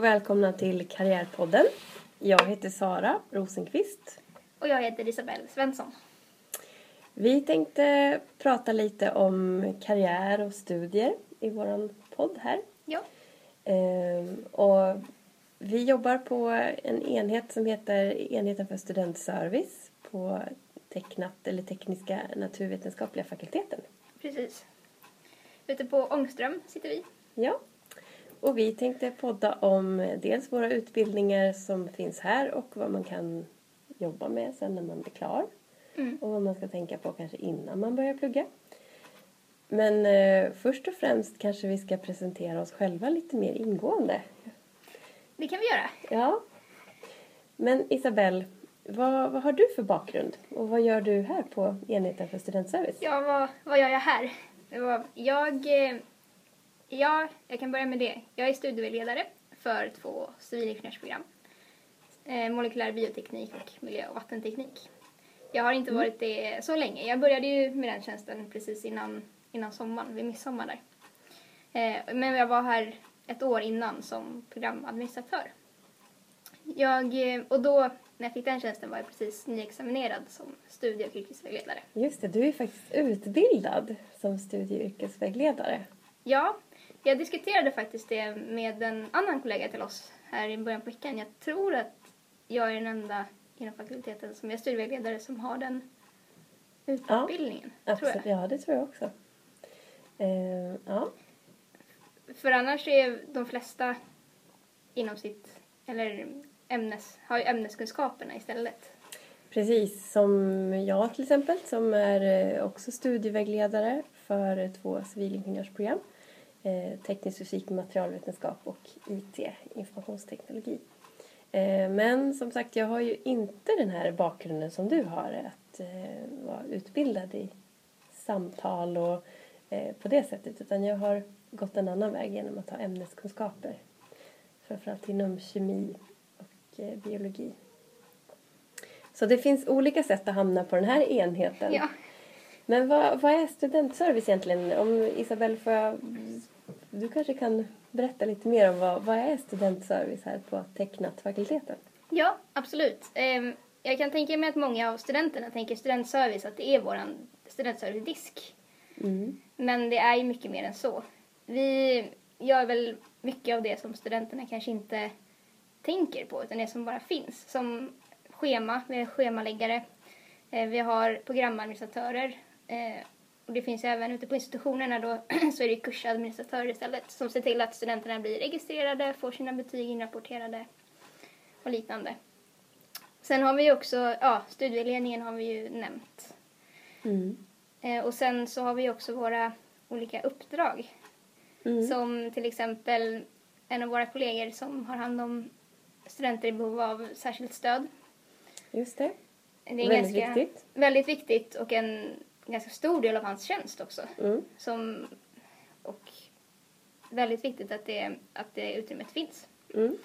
och välkomna till Karriärpodden. Jag heter Sara Rosenqvist. Och jag heter Isabelle Svensson. Vi tänkte prata lite om karriär och studier i vår podd här. Ja. Ehm, och vi jobbar på en enhet som heter Enheten för studentservice på tecknat, eller Tekniska naturvetenskapliga fakulteten. Precis. Ute på Ångström sitter vi. Ja. Och vi tänkte podda om dels våra utbildningar som finns här och vad man kan jobba med sen när man blir klar. Mm. Och vad man ska tänka på kanske innan man börjar plugga. Men eh, först och främst kanske vi ska presentera oss själva lite mer ingående. Det kan vi göra. Ja. Men Isabelle, vad, vad har du för bakgrund? Och vad gör du här på enheten för studentservice? Ja, vad, vad gör jag här? Jag, eh, ja, jag kan börja med det. Jag är studievägledare för två civilingenjörsprogram. Eh, molekylär bioteknik och miljö och vattenteknik. Jag har inte varit det så länge. Jag började ju med den tjänsten precis innan, innan sommaren, vid midsommar där. Eh, men jag var här ett år innan som programadministratör. Jag, eh, och då, när jag fick den tjänsten var jag precis nyexaminerad som studie och yrkesvägledare. Just det, du är faktiskt utbildad som studie och yrkesvägledare. Ja, jag diskuterade faktiskt det med en annan kollega till oss här i början på veckan. Jag tror att jag är den enda inom fakulteten som är studievägledare som har den utbildningen. tror Absolut, jag. ja det tror jag också. Eh, ja. För annars är de flesta inom sitt, eller ämnes, har ju ämneskunskaperna istället. Precis, som jag till exempel som är eh, också studievägledare för två civilingenjörsprogram. Eh, teknisk fysik, materialvetenskap och IT, informationsteknologi. Eh, men som sagt, jag har ju inte den här bakgrunden som du har att eh, vara utbildad i samtal och på det sättet utan jag har gått en annan väg genom att ha ämneskunskaper. Framförallt inom kemi och biologi. Så det finns olika sätt att hamna på den här enheten. Ja, men vad, vad är studentservice egentligen? Om Isabelle, får jag, du kanske kan berätta lite mer om vad, vad är studentservice här på Tecknat fakulteten? ja absolut. Ehm, Jag kan tänka mig att många av studenterna tänker studentservice, att det är vår studentservice-disk. Mm. Men det är ju mycket mer än så. Vi gör väl mycket av det som studenterna kanske inte tänker på, utan det som bara finns. Som schema, vi har schemaläggare, eh, vi har programadministratörer eh, och det finns även ute på institutionerna då så är det kursadministratörer istället som ser till att studenterna blir registrerade, får sina betyg inrapporterade och liknande. Sen har vi ju också, ja, studieledningen har vi ju nämnt. Mm. Eh, och sen så har vi också våra olika uppdrag. Mm. Som till exempel en av våra kollegor som har hand om studenter i behov av särskilt stöd. Just det. Det är Väldigt ganska, viktigt. Väldigt viktigt och en ganska stor del av hans tjänst också. Mm. Som, och väldigt viktigt att det, att det utrymmet finns. Mm.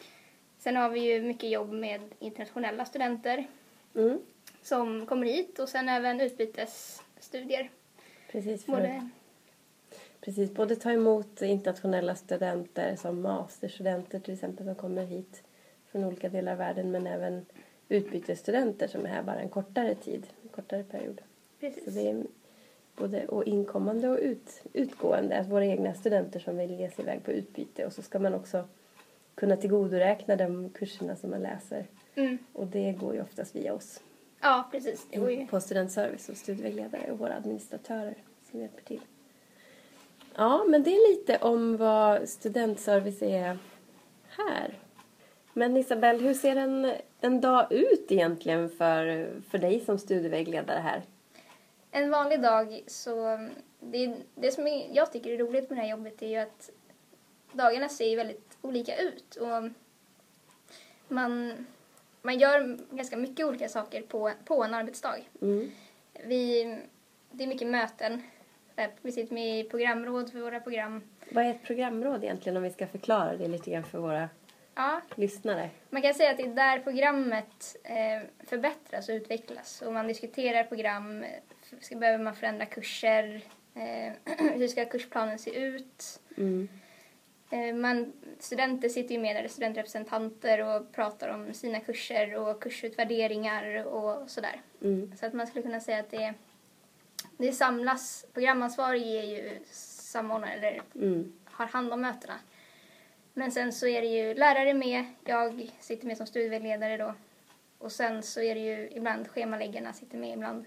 Sen har vi ju mycket jobb med internationella studenter Mm. som kommer hit och sen även utbytesstudier. Precis, för, Både, precis, både ta emot internationella studenter som masterstudenter till exempel som kommer hit från olika delar av världen men även utbytesstudenter som är här bara en kortare tid, en kortare period. Så precis. det är både och inkommande och ut, utgående, att våra egna studenter som vill ge sig iväg på utbyte och så ska man också kunna tillgodoräkna de kurserna som man läser Mm. och det går ju oftast via oss Ja, precis. Det går ju. på studentservice och studievägledare och våra administratörer som hjälper till. Ja, men det är lite om vad studentservice är här. Men Isabelle, hur ser en, en dag ut egentligen för, för dig som studievägledare här? En vanlig dag så, det, det som jag tycker är roligt med det här jobbet är ju att dagarna ser ju väldigt olika ut och man, man gör ganska mycket olika saker på, på en arbetsdag. Mm. Vi, det är mycket möten, där vi sitter med i programråd för våra program. Vad är ett programråd egentligen om vi ska förklara det lite grann för våra Ja, lyssnare? man kan säga att det är där programmet eh, förbättras och utvecklas och man diskuterar program, eh, ska, behöver man förändra kurser, eh, hur ska kursplanen se ut? Mm. Eh, Man, studenter sitter ju med där, studentrepresentanter och pratar om sina kurser och kursutvärderingar och sådär. Mm. Så att man skulle kunna säga att det, det samlas, programansvarig är ju samordnare eller Mm. har hand om mötena. Men sen så är det ju lärare med, jag sitter med som studievägledare då. Och sen så är det ju ibland schemaläggarna sitter med ibland.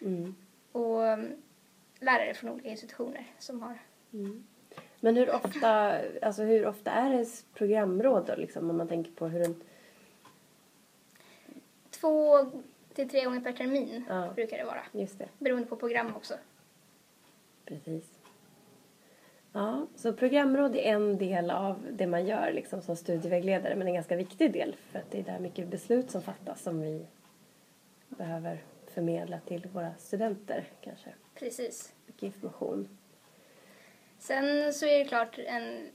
Mm. Och um, lärare från olika institutioner som har. Men hur ofta, alltså hur ofta är det programråd då, liksom, om man tänker på hur en... Två till tre gånger per termin Ja. brukar det vara. Just det, Beroende på program också. precis. Ja, så programråd är en del av det man gör liksom, som studievägledare, men en ganska viktig del för att det är där mycket beslut som fattas som vi behöver förmedla till våra studenter kanske. Precis. Mycket information. Sen så är det klart en,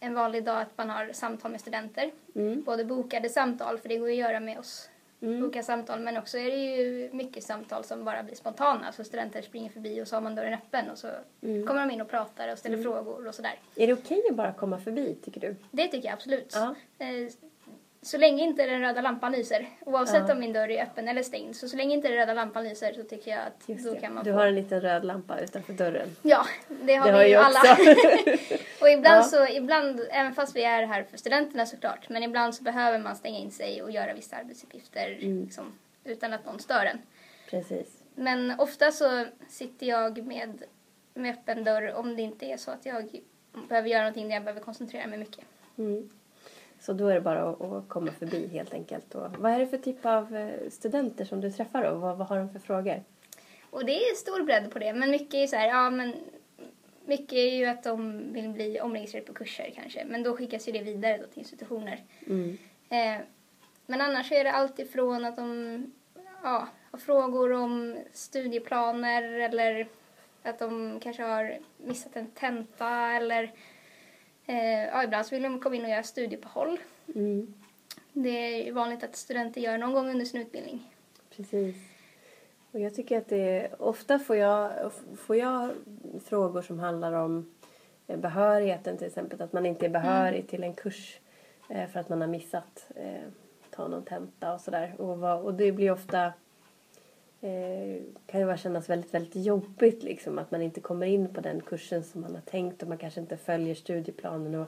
en vanlig dag att man har samtal med studenter. Mm. Både bokade samtal, för det går ju att göra med oss. Mm. Boka samtal, men också är det ju mycket samtal som bara blir spontana. Så studenter springer förbi och så har man dörren öppen och så Mm. kommer de in och pratar och ställer frågor och sådär. Är det okej att bara komma förbi, tycker du? Det tycker jag absolut. Ja. Så länge inte den röda lampan lyser, oavsett Ja. om min dörr är öppen eller stängd, så så länge inte den röda lampan lyser så tycker jag att Just då det. kan man Du få... har en liten röd lampa utanför dörren. Ja, det har Det vi har ju alla. och ibland Ja. så, ibland, även fast vi är här för studenterna såklart, men ibland så behöver man stänga in sig och göra vissa arbetsuppgifter Mm. liksom, utan att någon stör en. Precis. Men ofta så sitter jag med, med öppen dörr om det inte är så att jag behöver göra någonting där jag behöver koncentrera mig mycket. Mm. Så då är det bara att, att komma förbi helt enkelt. Och vad är det för typ av eh, studenter som du träffar då? Vad, vad har de för frågor? Och det är stor bredd på det, men mycket är så här, ja men mycket är ju att de vill bli omregistrerade på kurser kanske, men då skickas ju det vidare då till institutioner. Mm. Eh, men annars är det allt ifrån att de ja, har frågor om studieplaner eller att de kanske har missat en tenta eller eh, ibland så vill de komma in och göra studieuppehåll. Mm. Det är vanligt att studenter gör någon gång under sin utbildning. Precis. Och jag tycker att det ofta får jag, får jag frågor som handlar om eh, behörigheten till exempel. Att man inte är behörig till en kurs eh, för att man har missat eh, ta någon tenta och sådär. Och, och det blir ofta eh, kan ju bara kännas väldigt, väldigt jobbigt liksom att man inte kommer in på den kursen som man har tänkt och man kanske inte följer studieplanen och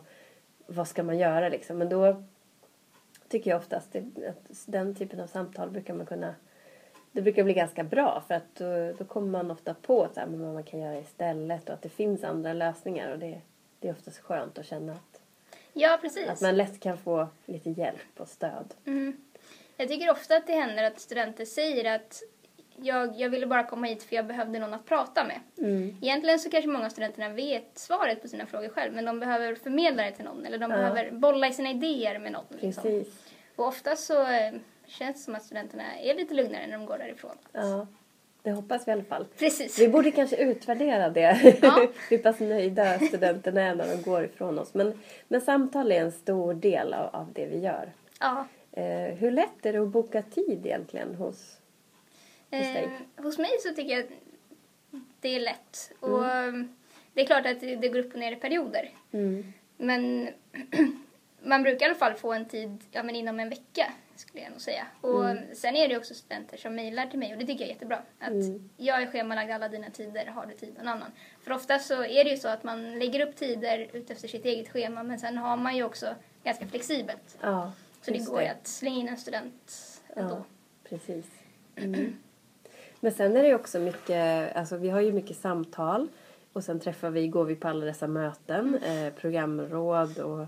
vad ska man göra liksom. Men då tycker jag oftast att den typen av samtal brukar man kunna det brukar bli ganska bra för att då, då kommer man ofta på så här, vad man kan göra istället och att det finns andra lösningar och det, det är oftast skönt att känna att, Ja, precis. att man lätt kan få lite hjälp och stöd. Mm. Jag tycker ofta att det händer att studenter säger att jag, jag ville bara komma hit för jag behövde någon att prata med. Mm. Egentligen så kanske många av studenterna vet svaret på sina frågor själv men de behöver förmedla det till någon eller de Ja. behöver bolla i sina idéer med någon. Liksom. Precis. Och ofta så eh, känns det som att studenterna är lite lugnare när de går därifrån. Ja, det hoppas vi i alla fall. Precis. Vi borde kanske utvärdera det. Ja. Hur pass nöjda studenterna är när de går ifrån oss. Men, men samtal är en stor del av, av det vi gör. Ja. Eh, hur lätt är det att boka tid egentligen hos? Eh, hos mig så tycker jag att det är lätt. Och eh, det är klart att det, det går upp och ner i perioder. Mm. Men man brukar i alla fall få en tid ja, men inom en vecka skulle jag nog säga. Och sen är det också studenter som mejlar till mig och det tycker jag är jättebra. Att Mm. jag är schemalagd alla dina tider, har du tid någon annan? För ofta så är det ju så att man lägger upp tider utefter sitt eget schema men sen har man ju också ganska flexibelt. Ja, Så det går ju att slänga in en student ändå. Ja, precis. Mm. Men sen är det också mycket, alltså vi har ju mycket samtal och sen träffar vi, går vi på alla dessa möten, eh, programråd och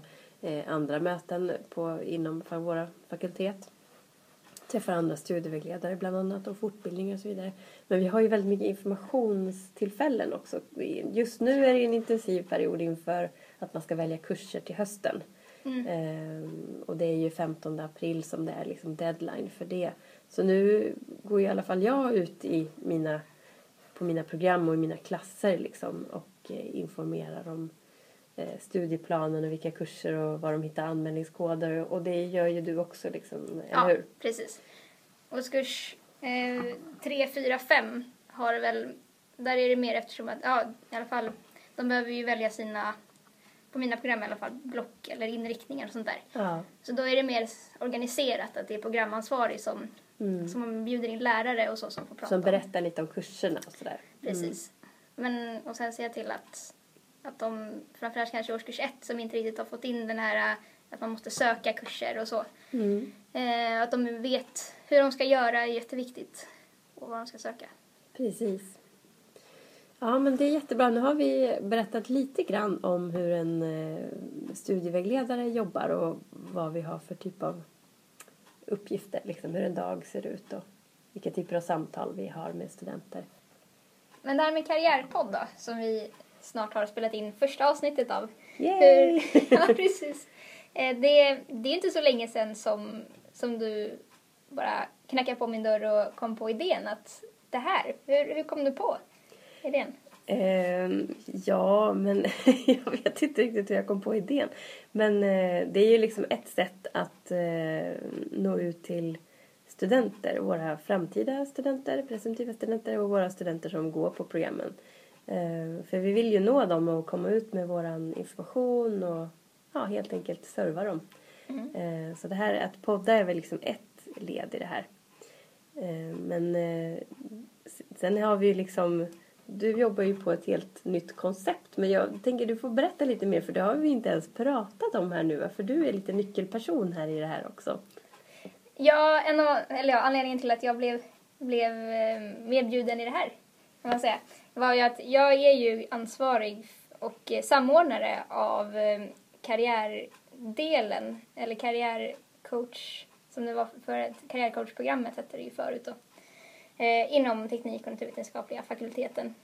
eh, andra möten på, inom för våra fakultet. Träffar andra studievägledare bland annat och fortbildningar och så vidare. Men vi har ju väldigt mycket informationstillfällen också. Just nu är det en intensiv period inför att man ska välja kurser till hösten. Mm. Ehm, och det är ju 15 april som det är liksom deadline för det. Så nu går i alla fall jag ut i mina, på mina program och i mina klasser liksom och eh, informerar om eh, studieplanen och vilka kurser och var de hittar anmälningskoder och det gör ju du också liksom, eller Ja, hur? precis. Årskurs eh, 3, 4, 5 har väl, där är det mer eftersom att, ja i alla fall, de behöver ju välja sina på mina program i alla fall, block eller inriktningar och sånt där. Ja. Så då är det mer organiserat att det är programansvarig som, Mm. som bjuder in lärare och så som får prata Som om. berättar lite om kurserna och sådär. Precis. Men, och sen ser jag till att, att de, framförallt kanske årskurs ett som inte riktigt har fått in den här att man måste söka kurser och så. Mm. Eh, att de vet hur de ska göra är jätteviktigt. Och vad de ska söka. Precis. Ja, men det är jättebra. Nu har vi berättat lite grann om hur en eh, studievägledare jobbar och vad vi har för typ av uppgifter, liksom hur en dag ser ut och vilka typer av samtal vi har med studenter. Men det här med karriärpodd då, som vi snart har spelat in första avsnittet av. Yay! Hur, ja, precis. Eh, det, det är inte så länge sedan som, som du bara knackade på min dörr och kom på idén att det här, hur, hur kom du på idén? Ehm, ja, men jag vet inte riktigt hur jag kom på idén. Men eh, det är ju liksom ett sätt att eh, nå ut till studenter, våra framtida studenter, presumtiva studenter och våra studenter som går på programmen. Eh, för vi vill ju nå dem och komma ut med våran information och ja, helt enkelt serva dem. Eh, så det här att podda är väl liksom ett led i det här. Eh, men eh, sen har vi ju liksom du jobbar ju på ett helt nytt koncept men jag tänker du får berätta lite mer för det har vi inte ens pratat om här nu för du är lite nyckelperson här i det här också. Ja, en av, eller ja, anledningen till att jag blev, blev eh, medbjuden i det här, kan man säga, var ju att jag är ju ansvarig och samordnare av eh, karriärdelen, eller karriärcoach, som det var för karriärcoachprogrammet hette det ju förut då, eh, inom teknik och naturvetenskapliga fakulteten.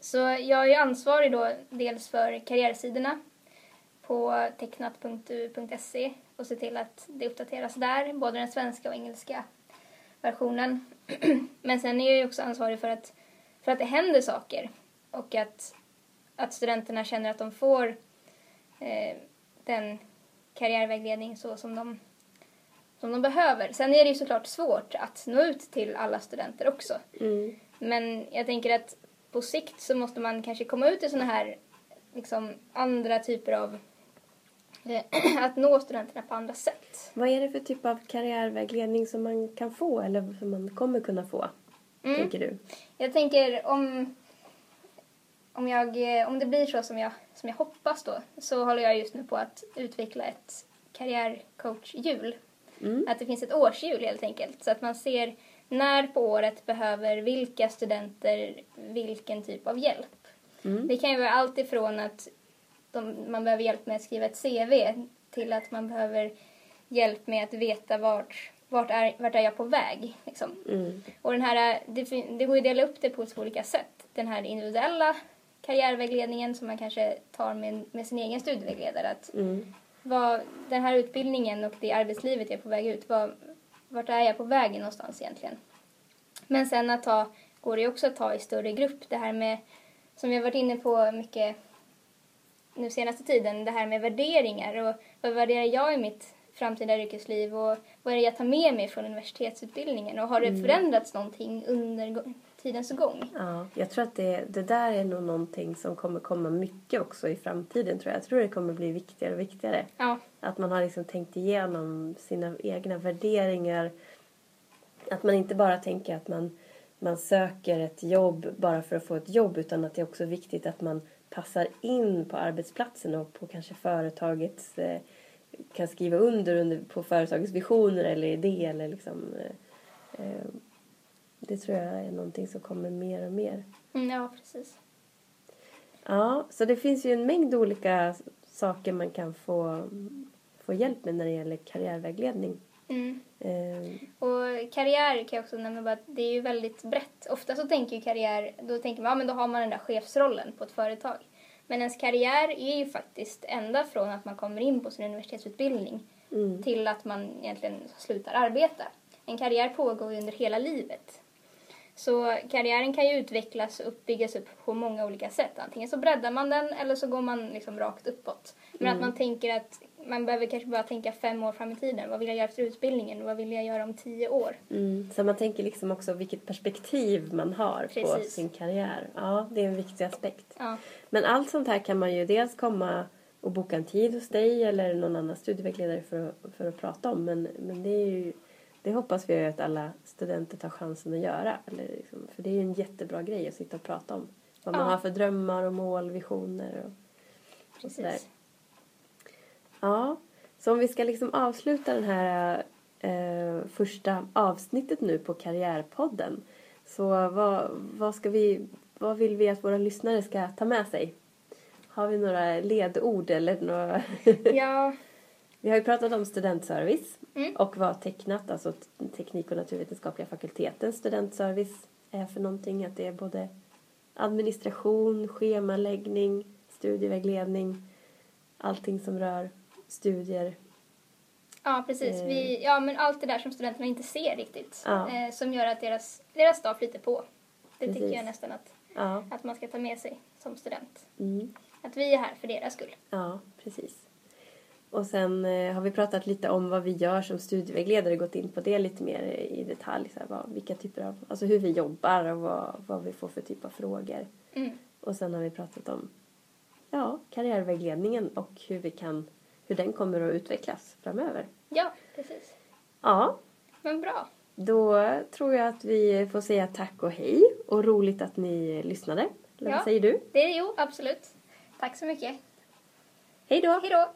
Så jag är ansvarig då dels för karriärsidorna på tecknat.u.se och se till att det uppdateras där, både den svenska och engelska versionen. Men sen är jag ju också ansvarig för att, för att det händer saker och att, att studenterna känner att de får eh, den karriärvägledning så som de, som de behöver. Sen är det ju såklart svårt att nå ut till alla studenter också. Mm. Men jag tänker att på sikt så måste man kanske komma ut i såna här liksom andra typer av eh, att nå studenterna på andra sätt. Vad är det för typ av karriärvägledning som man kan få eller som man kommer kunna få? Mm. Tänker du? Jag tänker om, om, jag, eh, om det blir så som jag, som jag hoppas då så håller jag just nu på att utveckla ett karriärcoachhjul. Mm. Att det finns ett årshjul helt enkelt så att man ser när på året behöver vilka studenter vilken typ av hjälp. Mm. Det kan ju vara allt ifrån att de, man behöver hjälp med att skriva ett CV till att man behöver hjälp med att veta vart, vart, är, vart är jag på väg. Liksom. Mm. Och den här, det, det går ju att dela upp det på två olika sätt. Den här individuella karriärvägledningen som man kanske tar med, med sin egen studievägledare. Att Mm. Vad, den här utbildningen och det arbetslivet jag är på väg ut, vad, vart är jag på väg någonstans egentligen? Men sen att ta, går det också att ta i större grupp. Det här med, som vi har varit inne på mycket nu senaste tiden, det här med värderingar och vad värderar jag i mitt framtida yrkesliv och vad är det jag tar med mig från universitetsutbildningen och har det förändrats någonting under tidens gång? Ja, jag tror att det, det där är nog någonting som kommer komma mycket också i framtiden tror jag. Jag tror det kommer bli viktigare och viktigare. Ja, Att man har liksom tänkt igenom sina egna värderingar. Att man inte bara tänker att man, man söker ett jobb bara för att få ett jobb utan att det är också viktigt att man passar in på arbetsplatsen och på kanske företagets eh, kan skriva under, under på företagets visioner eller idé eller liksom eh, eh, det tror jag är någonting som kommer mer och mer. mm, ja precis. Ja, så det finns ju en mängd olika saker man kan få, få hjälp med när det gäller karriärvägledning. Mm. Eh, Och karriär kan jag också nämna bara att det är ju väldigt brett. Ofta så tänker ju karriär, då tänker man, ja men då har man den där chefsrollen på ett företag. Men ens karriär är ju faktiskt ända från att man kommer in på sin universitetsutbildning mm, till att man egentligen slutar arbeta. En karriär pågår ju under hela livet. Så karriären kan ju utvecklas och byggas upp på många olika sätt. Antingen så breddar man den eller så går man liksom rakt uppåt. Men att man tänker att man behöver kanske bara tänka fem år fram i tiden. Vad vill jag göra efter utbildningen? Vad vill jag göra om tio år? mm. Så man tänker liksom också vilket perspektiv man har på Precis. sin karriär. Ja, det är en viktig aspekt. Ja, Men allt sånt här kan man ju dels komma och boka en tid hos dig eller någon annan studievägledare för att, för att prata om. Men, men det, är ju, det hoppas vi att alla studenter tar chansen att göra. Eller liksom, för det är ju en jättebra grej att sitta och prata om. Vad man Ja. har för drömmar och mål, visioner och, och sådär. Precis. Ja, så om vi ska liksom avsluta den här eh, första avsnittet nu på Karriärpodden. Så vad, vad, ska vi, vad vill vi att våra lyssnare ska ta med sig? Har vi några ledord eller några... Ja, vi har ju pratat om studentservice Mm. och vad tecknat, alltså teknik och naturvetenskapliga fakultetens studentservice är för någonting. Att det är både administration, schemaläggning, studievägledning, allting som rör studier. ja precis. Eh. Vi, ja, men allt det där som studenterna inte ser riktigt. Ja. Eh, som gör att deras, deras dag flyter på. Det Precis. tycker jag nästan att, Ja, att man ska ta med sig som student. mm. Att vi är här för deras skull. ja precis. Och sen eh, har vi pratat lite om vad vi gör som studievägledare, gått in på det lite mer i detalj. Så här, vad, vilka typer av, alltså hur vi jobbar och vad, vad vi får för typ av frågor. Mm. Och sen har vi pratat om ja, karriärvägledningen och hur, vi kan, hur den kommer att utvecklas framöver. Ja, precis. Ja, Men bra. då tror jag att vi får säga tack och hej och roligt att ni lyssnade. Eller Ja. vad säger du? Det är jo, absolut. Tack så mycket. Hej då! Hej då!